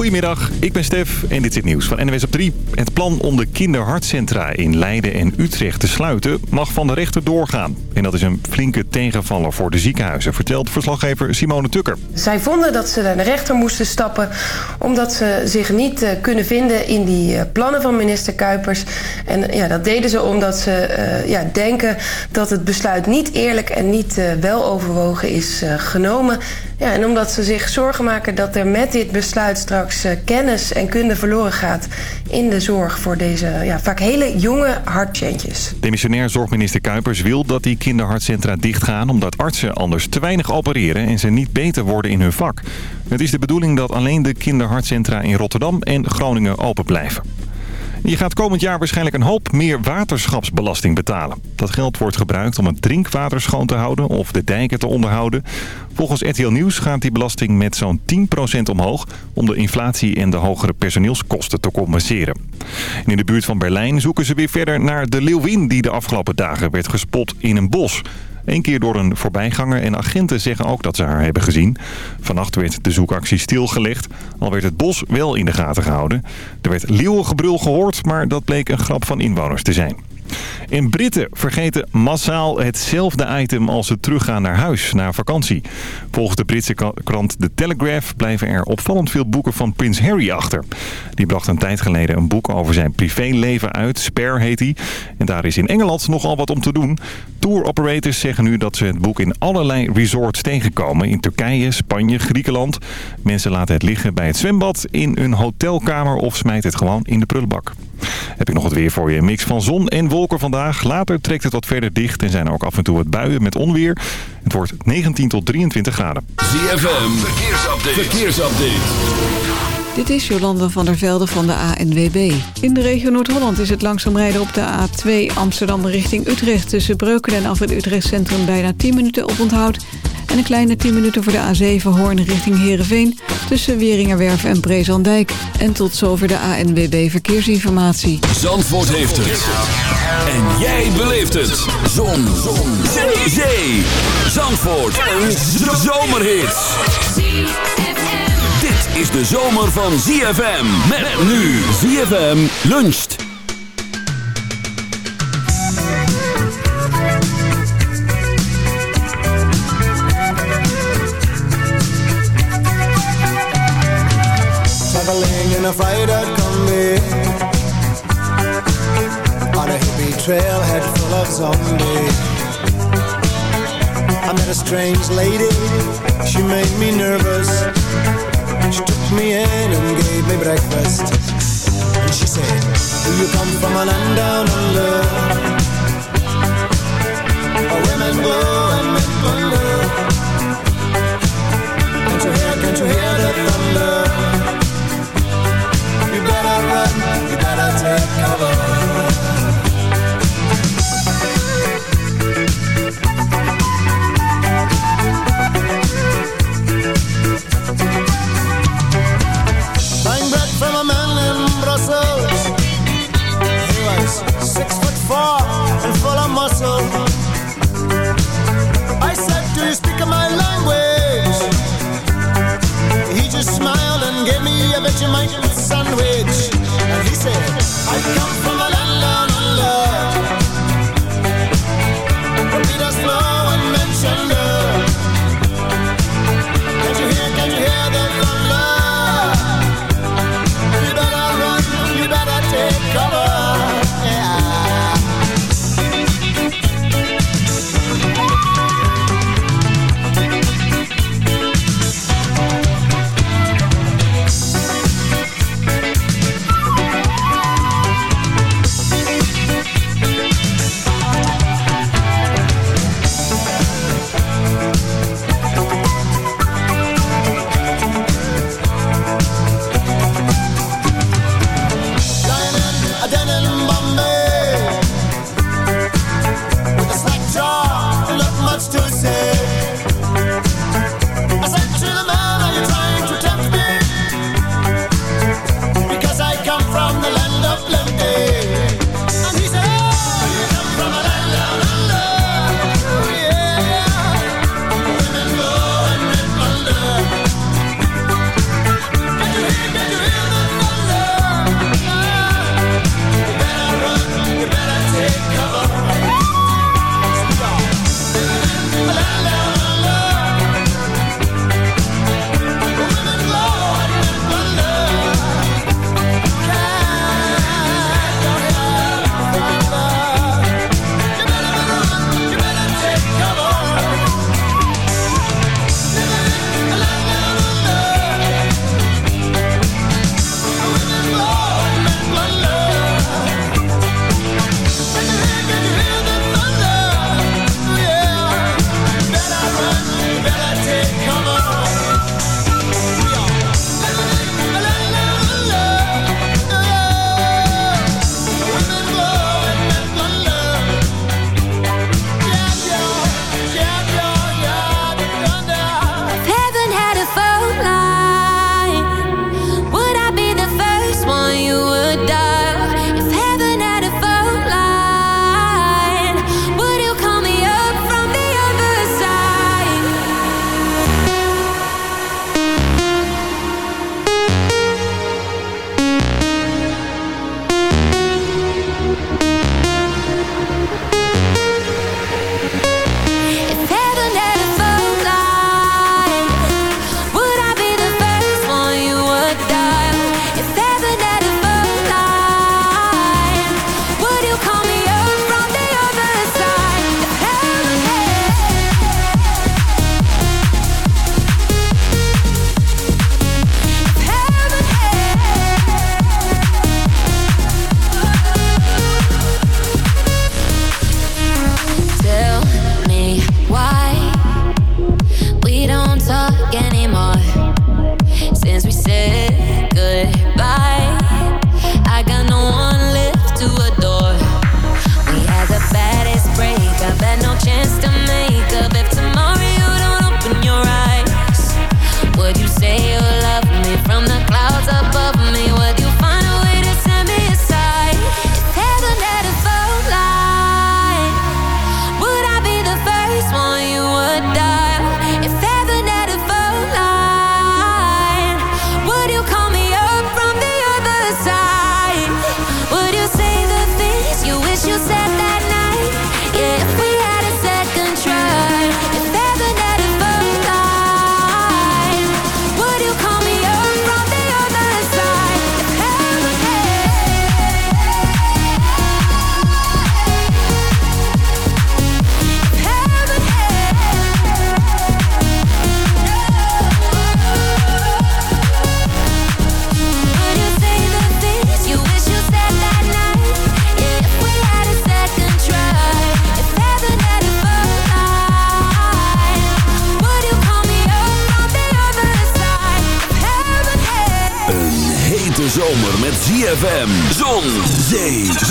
Goedemiddag, ik ben Stef en dit is het nieuws van NWS op 3. Het plan om de kinderhartcentra in Leiden en Utrecht te sluiten mag van de rechter doorgaan. En dat is een flinke tegenvaller voor de ziekenhuizen, vertelt verslaggever Simone Tukker. Zij vonden dat ze naar de rechter moesten stappen omdat ze zich niet uh, kunnen vinden in die uh, plannen van minister Kuipers. En ja, dat deden ze omdat ze uh, ja, denken dat het besluit niet eerlijk en niet wel overwogen is genomen. Ja, en omdat ze zich zorgen maken dat er met dit besluit straks uh, kennis en kunde verloren gaat in de zorg voor deze ja, vaak hele jonge hartpatiëntjes. Demissionair zorgminister Kuipers wil dat die kinderhartcentra dichtgaan omdat artsen anders te weinig opereren en ze niet beter worden in hun vak. Het is de bedoeling dat alleen de kinderhartcentra in Rotterdam en Groningen open blijven. Je gaat komend jaar waarschijnlijk een hoop meer waterschapsbelasting betalen. Dat geld wordt gebruikt om het drinkwater schoon te houden of de dijken te onderhouden. Volgens RTL Nieuws gaat die belasting met zo'n 10% omhoog... om de inflatie en de hogere personeelskosten te compenseren. in de buurt van Berlijn zoeken ze weer verder naar de leeuwin... die de afgelopen dagen werd gespot in een bos... Eén keer door een voorbijganger en agenten zeggen ook dat ze haar hebben gezien. Vannacht werd de zoekactie stilgelegd, al werd het bos wel in de gaten gehouden. Er werd leeuwengebrul gehoord, maar dat bleek een grap van inwoners te zijn. En Britten vergeten massaal hetzelfde item als ze teruggaan naar huis, na vakantie. Volgens de Britse krant The Telegraph blijven er opvallend veel boeken van Prins Harry achter. Die bracht een tijd geleden een boek over zijn privéleven uit, Spare heet hij. En daar is in Engeland nogal wat om te doen. Tour operators zeggen nu dat ze het boek in allerlei resorts tegenkomen. In Turkije, Spanje, Griekenland. Mensen laten het liggen bij het zwembad, in een hotelkamer of smijten het gewoon in de prullenbak. Heb ik nog wat weer voor je. Een mix van zon en wolken vandaag. Later trekt het wat verder dicht en zijn er ook af en toe wat buien met onweer. Het wordt 19 tot 23 graden. ZFM, verkeersupdate. verkeersupdate. Dit is Jolanda van der Velde van de ANWB. In de regio Noord-Holland is het langzaam rijden op de A2 Amsterdam richting Utrecht... tussen Breukelen en af het Utrecht Centrum bijna 10 minuten op onthoud... en een kleine 10 minuten voor de A7 Hoorn richting Heerenveen... tussen Weringerwerf en Brezandijk. En tot zover de ANWB Verkeersinformatie. Zandvoort heeft het. En jij beleeft het. Zon. Zon. Zee. Zandvoort. Een zomerhit is de zomer van ZFM. Met nu ZFM luncht. Traveling in a freighter combi On a hippie trailhead full of zombies I met a strange lady, she made me nervous She took me in and gave me breakfast. And she said, do you come from a land down under? Where women go and men wonder Vegemite sandwich. And he said, I come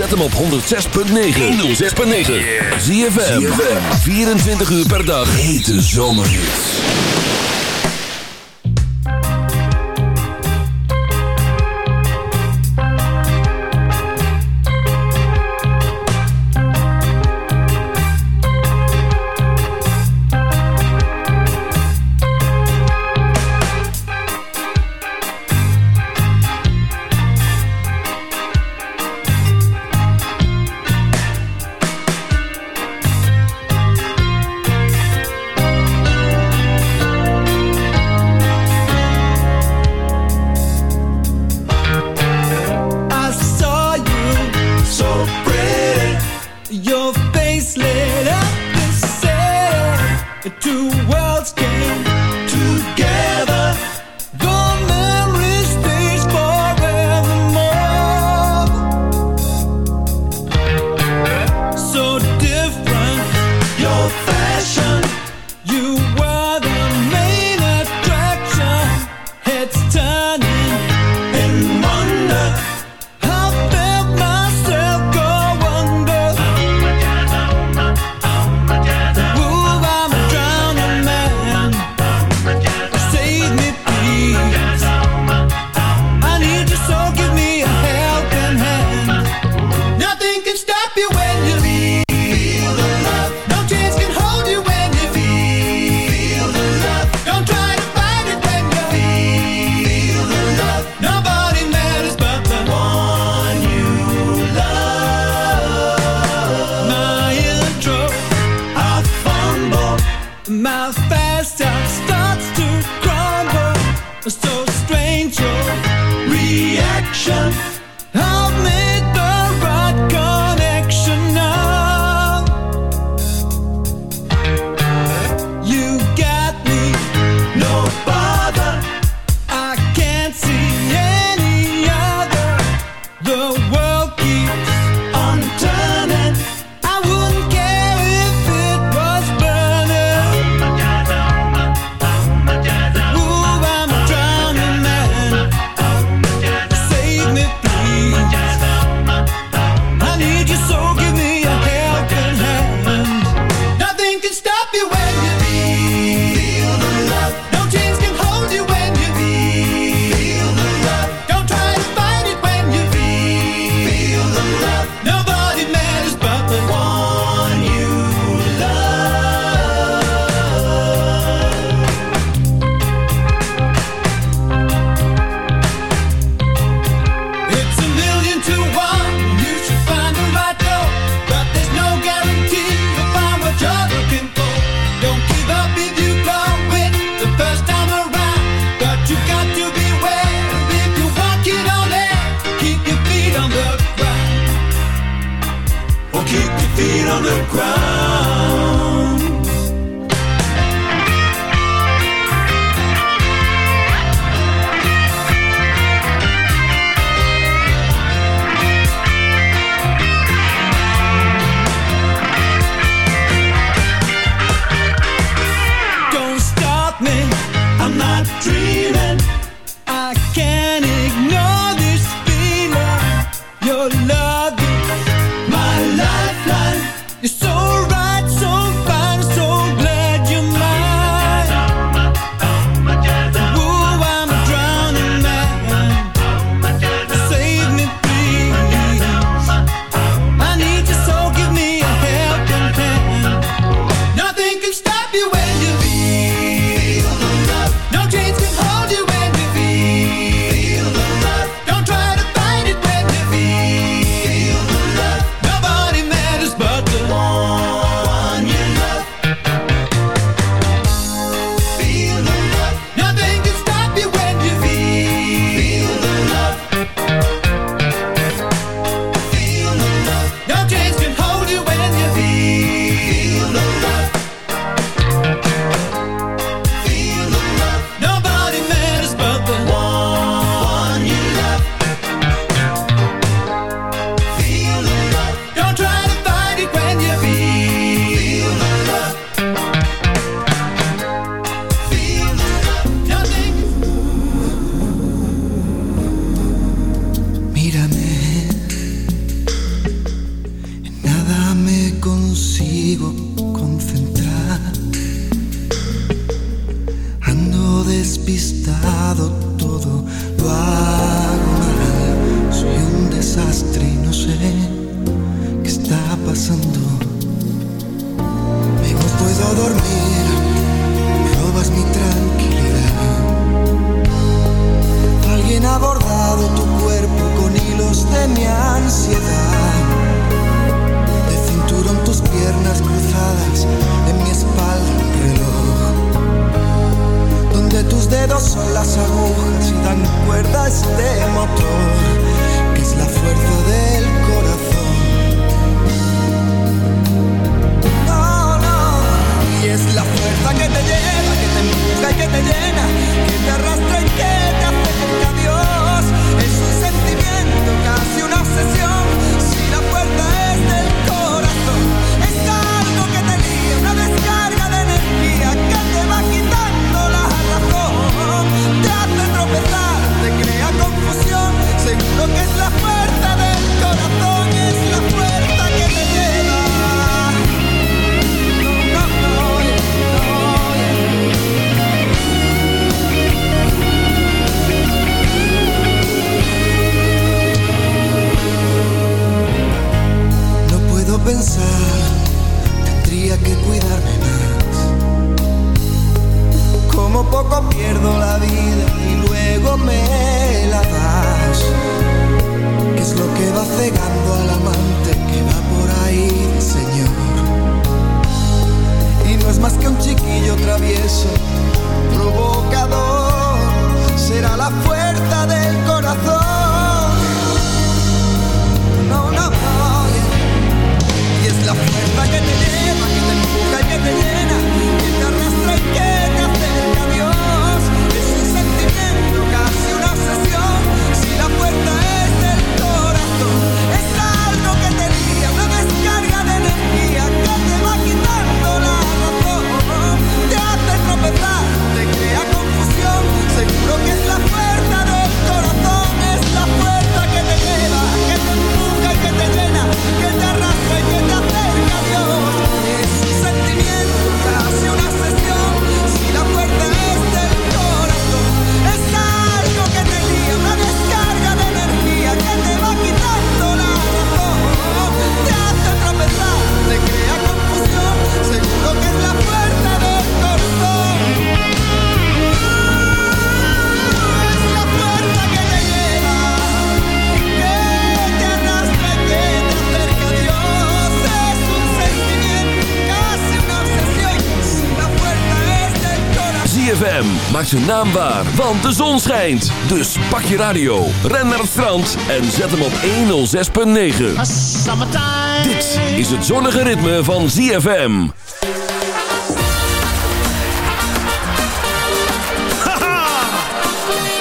Zet hem op 106.9. 106.9. Zie je 24 uur per dag. Hete zomerhits. Maak zijn naam waar, want de zon schijnt. Dus pak je radio, ren naar het strand en zet hem op 106.9. Dit is het zonnige ritme van ZFM.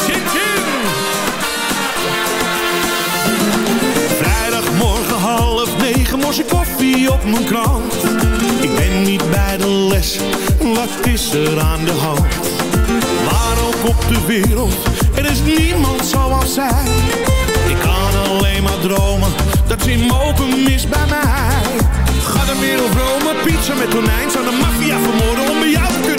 Chin! Vrijdagmorgen half negen morse koffie op mijn krant. Ik ben niet bij de les, wat is er aan de hand? Waar ook op de wereld, er is niemand zoals zij. Ik kan alleen maar dromen, dat ze in mogen mis bij mij. Ga de wereld Rome, pizza met tonijn. Zou de maffia vermoorden om bij jou te kunnen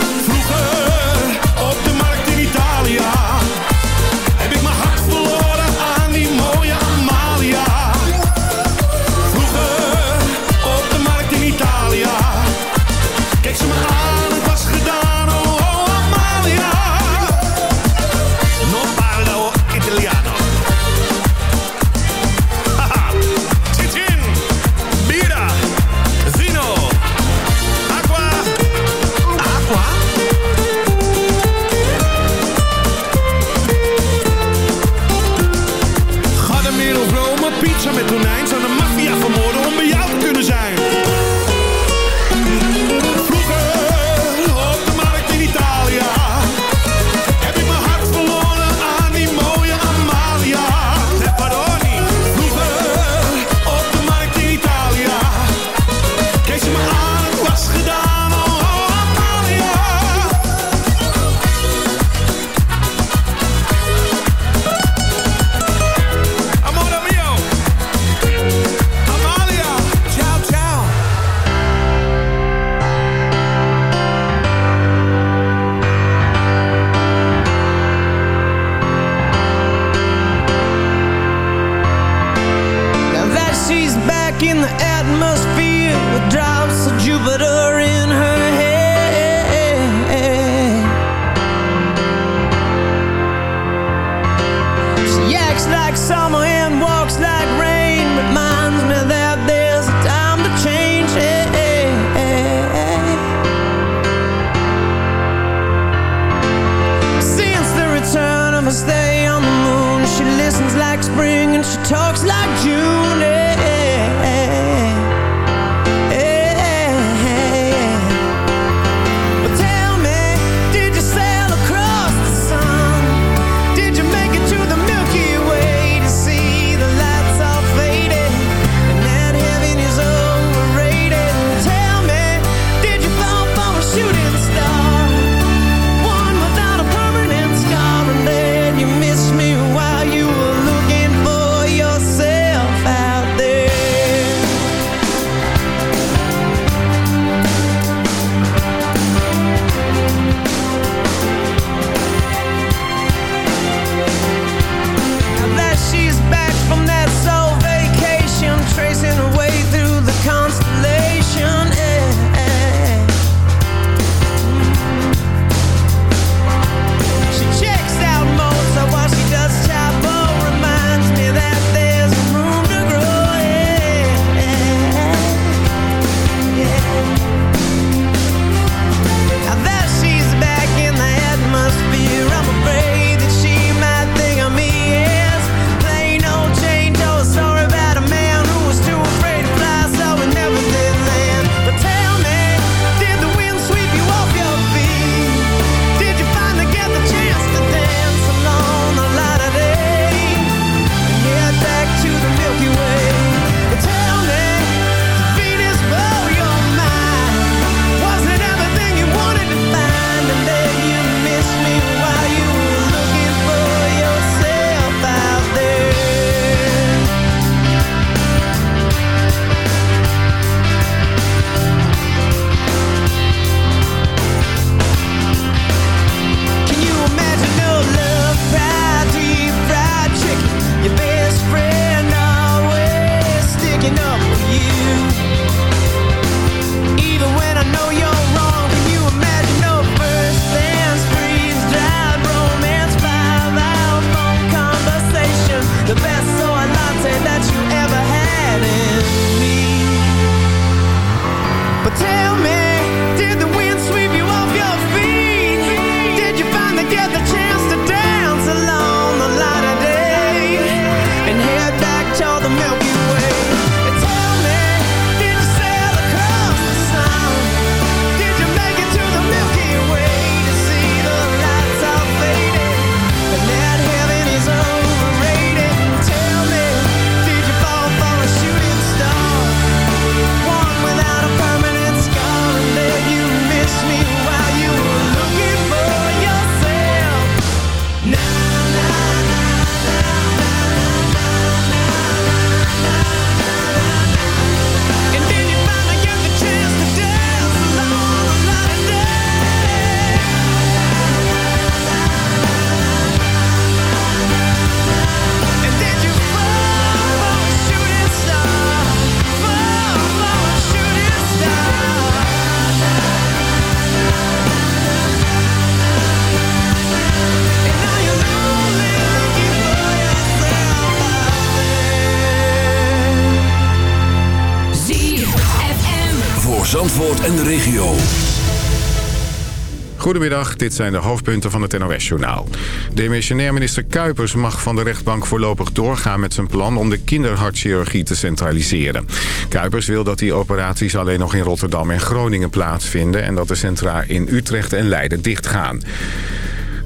Dit zijn de hoofdpunten van het NOS-journaal. Demissionair minister Kuipers mag van de rechtbank voorlopig doorgaan met zijn plan om de kinderhartchirurgie te centraliseren. Kuipers wil dat die operaties alleen nog in Rotterdam en Groningen plaatsvinden... en dat de centra in Utrecht en Leiden dichtgaan.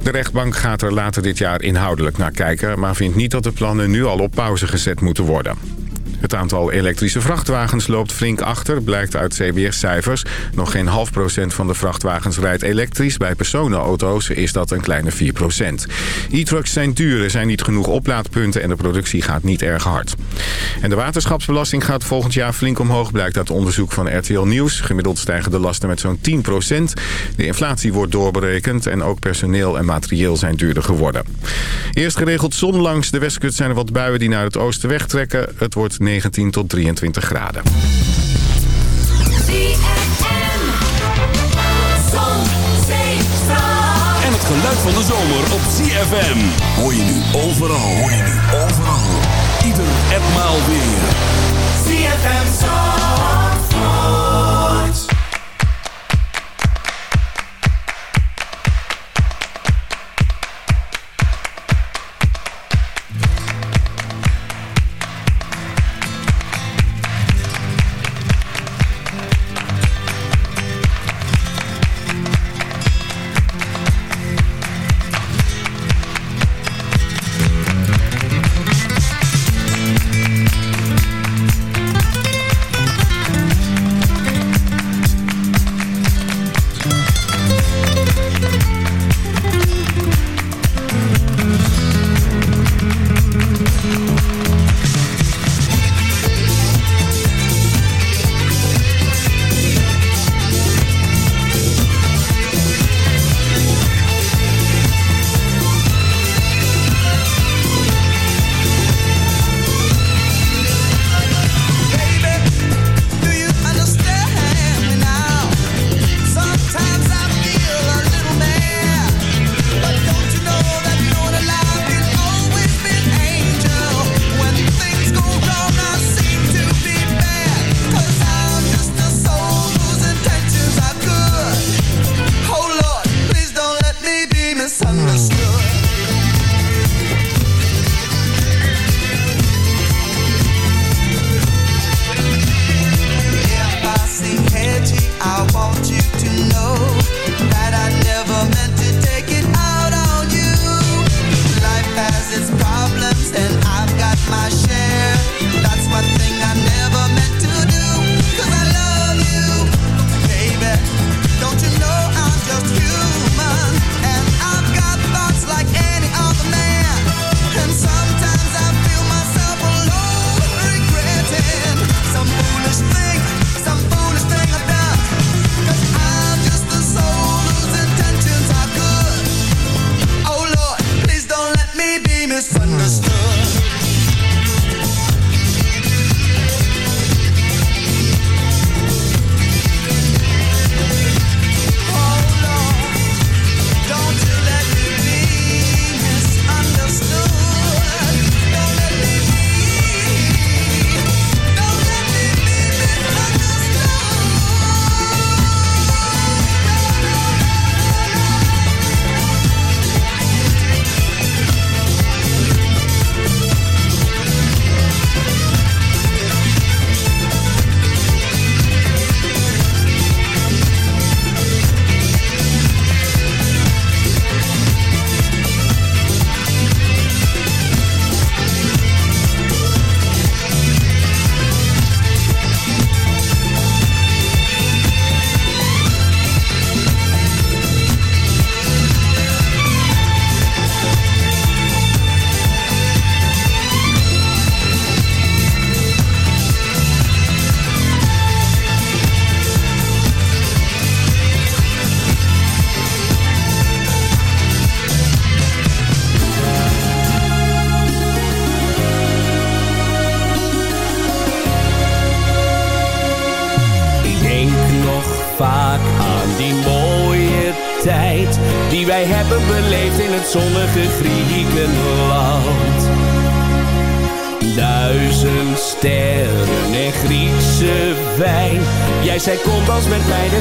De rechtbank gaat er later dit jaar inhoudelijk naar kijken... maar vindt niet dat de plannen nu al op pauze gezet moeten worden. Het aantal elektrische vrachtwagens loopt flink achter, blijkt uit CBS-cijfers. Nog geen half procent van de vrachtwagens rijdt elektrisch. Bij personenauto's is dat een kleine 4 procent. E-trucks zijn duur, er zijn niet genoeg oplaadpunten en de productie gaat niet erg hard. En de waterschapsbelasting gaat volgend jaar flink omhoog, blijkt uit onderzoek van RTL Nieuws. Gemiddeld stijgen de lasten met zo'n 10 procent. De inflatie wordt doorberekend en ook personeel en materieel zijn duurder geworden. Eerst geregeld zon langs de westkust zijn er wat buien die naar het oosten wegtrekken. Het wordt 19 tot 23 graden. En het geluid van de zomer op CFM. Hoor je nu overal. Hoor je nu overal. Ieder en maal weer. CFM Zandvoort.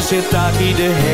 zit daar iedereen.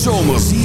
zomer.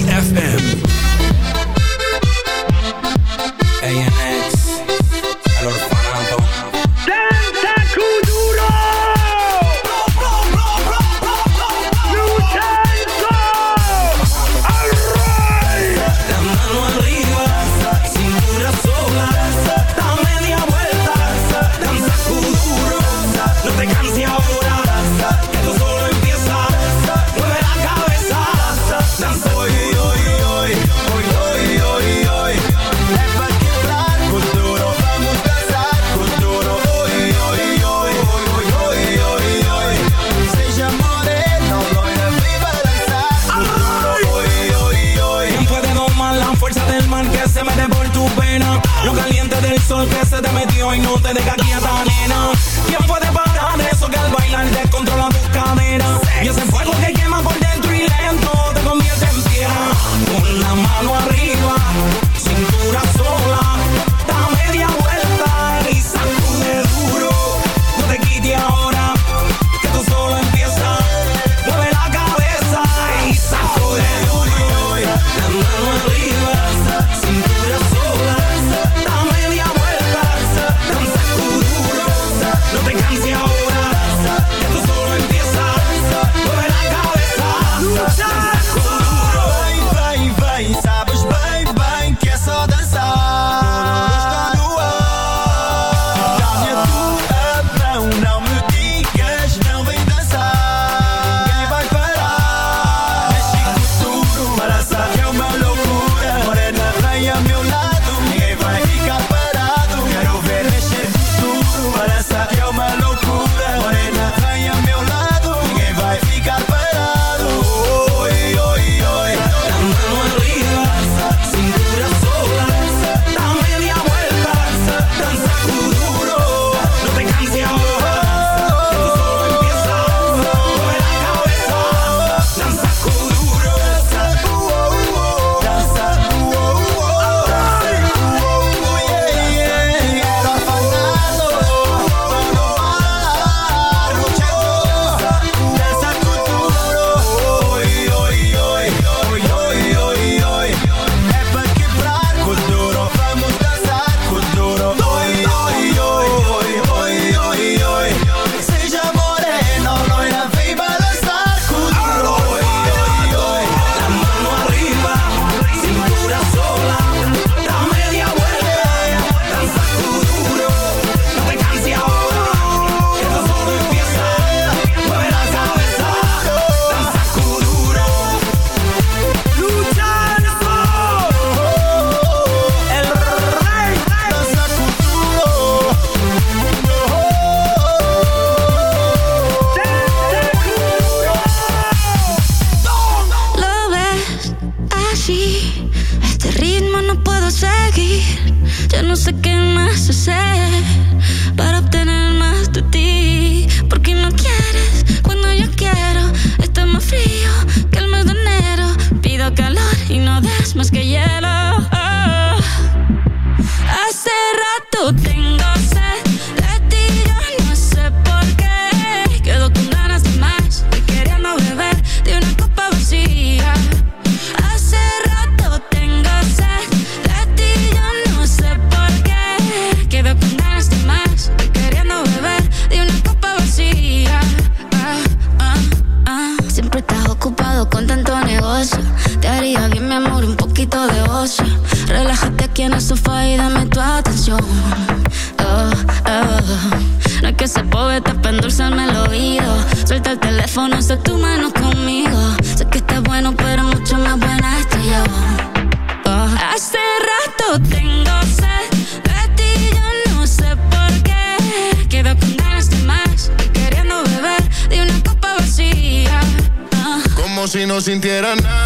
I'm not.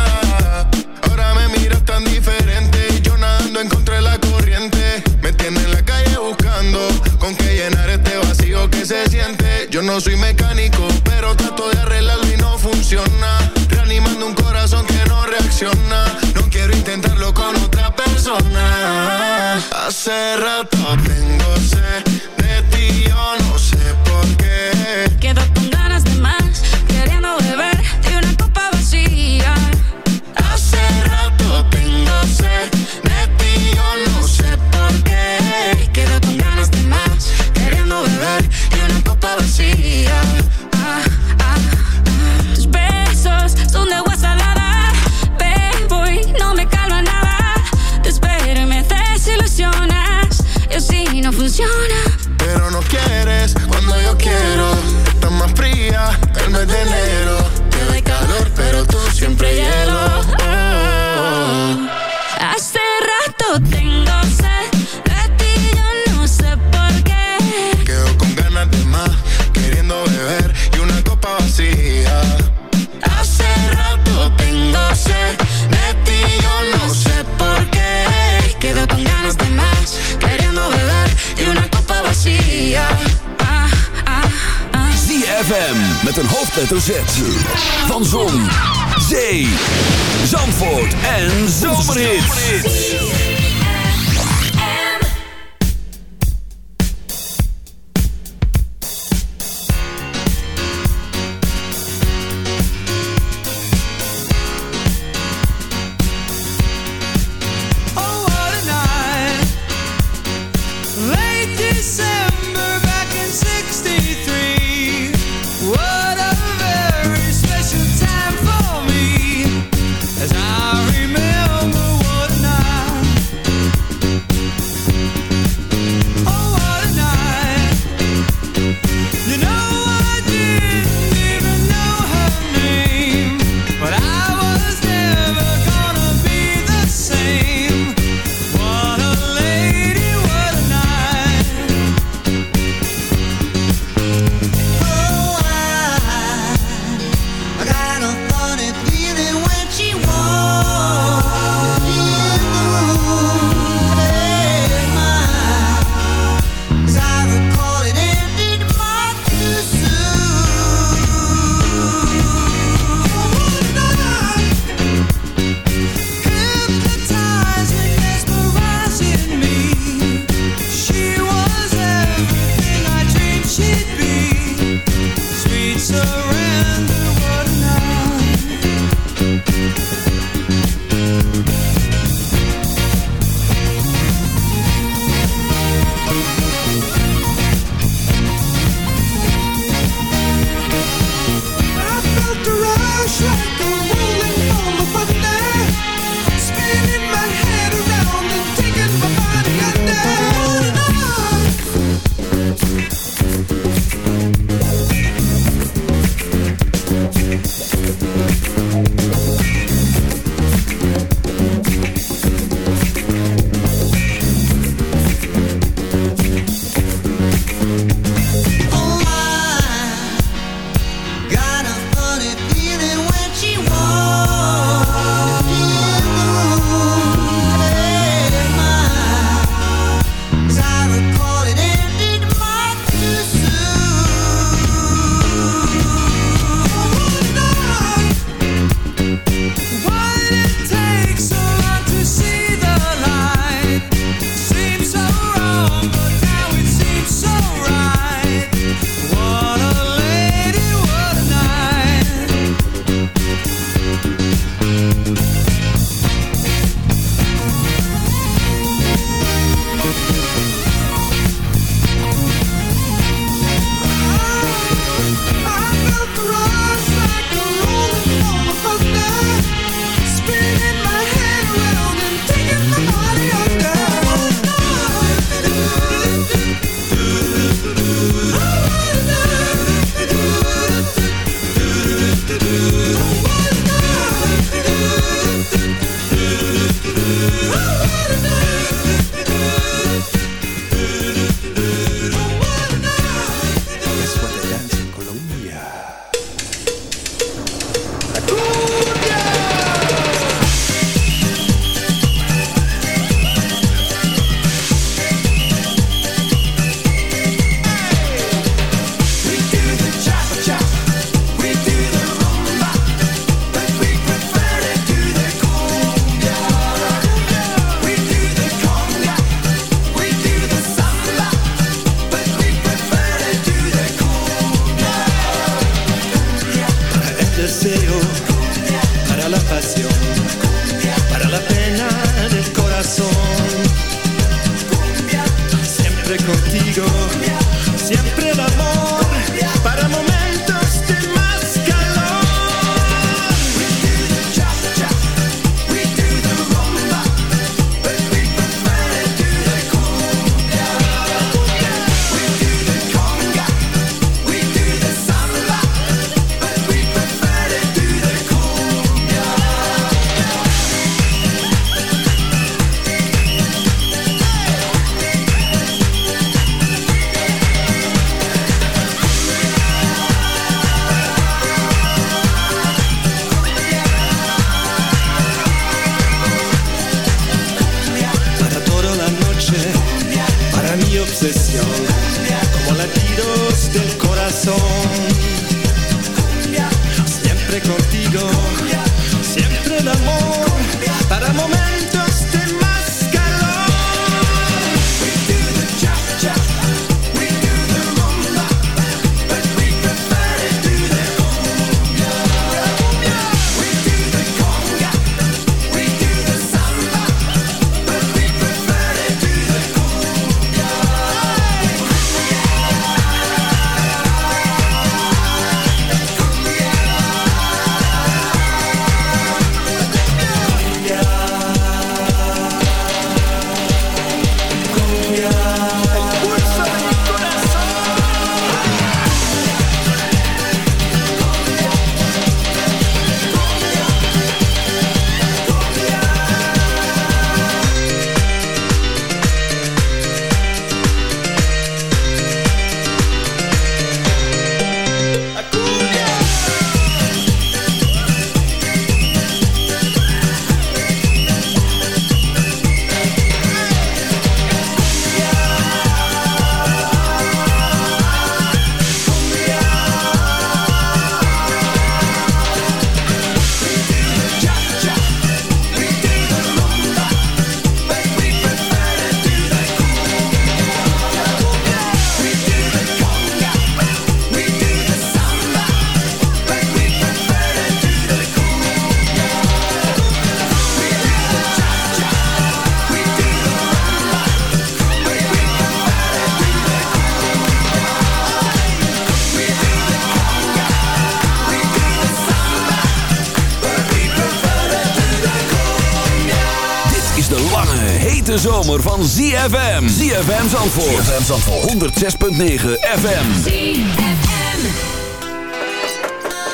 ZFM. ZFM Zandvoort. ZFM Zandvoort. 106.9 FM.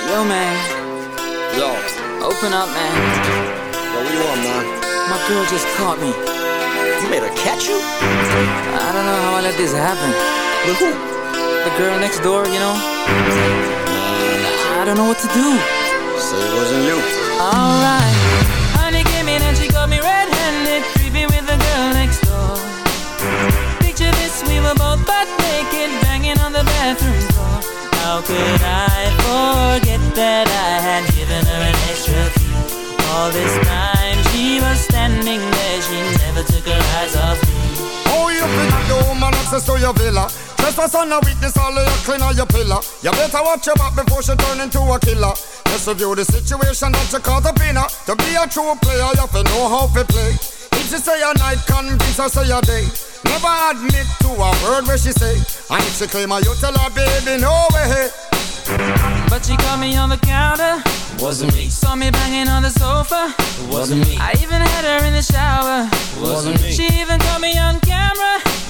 Yo, man. Yo. Open up, man. Yo, what you want, man? My girl just caught me. You made her catch you? I don't know how I let this happen. With who? The girl next door, you know? I don't know what to do. So it wasn't you. Alright. Bathroom floor. How could I forget that I had given her an extra key? All this time she was standing there, she never took her eyes off me. Oh, you think the woman access to your villa? Trespass on a witness, all of your clean on your pillar. You better watch your back before she turn into a killer. Just review the situation that you call the winner. To be a true player, you have to know how to play. If she say a night, convince her say a day. Never admit to a word where she say. And if she claim her, you tell her, baby, no way. But she caught me on the counter. Wasn't me. Saw me banging on the sofa. Wasn't me. I even had her in the shower. Wasn't me. She even caught me on camera.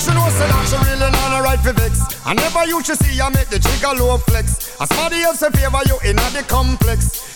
Sure know say that she really not a right for vex. I never used to see I make the trigger low flex. As somebody else in favor you in the complex.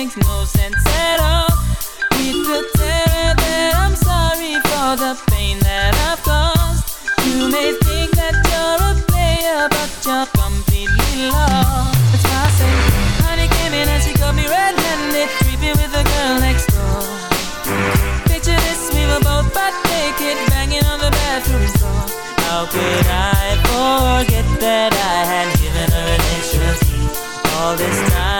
makes no sense at all. To tell her that I'm sorry for the pain that I've caused. You may think that you're a player, but you're completely lost. That's why I say, honey came in and she got me red-handed, creepy with the girl next door. Picture this, we were both butt naked, banging on the bathroom floor. How could I forget that I had given her an extra? All this time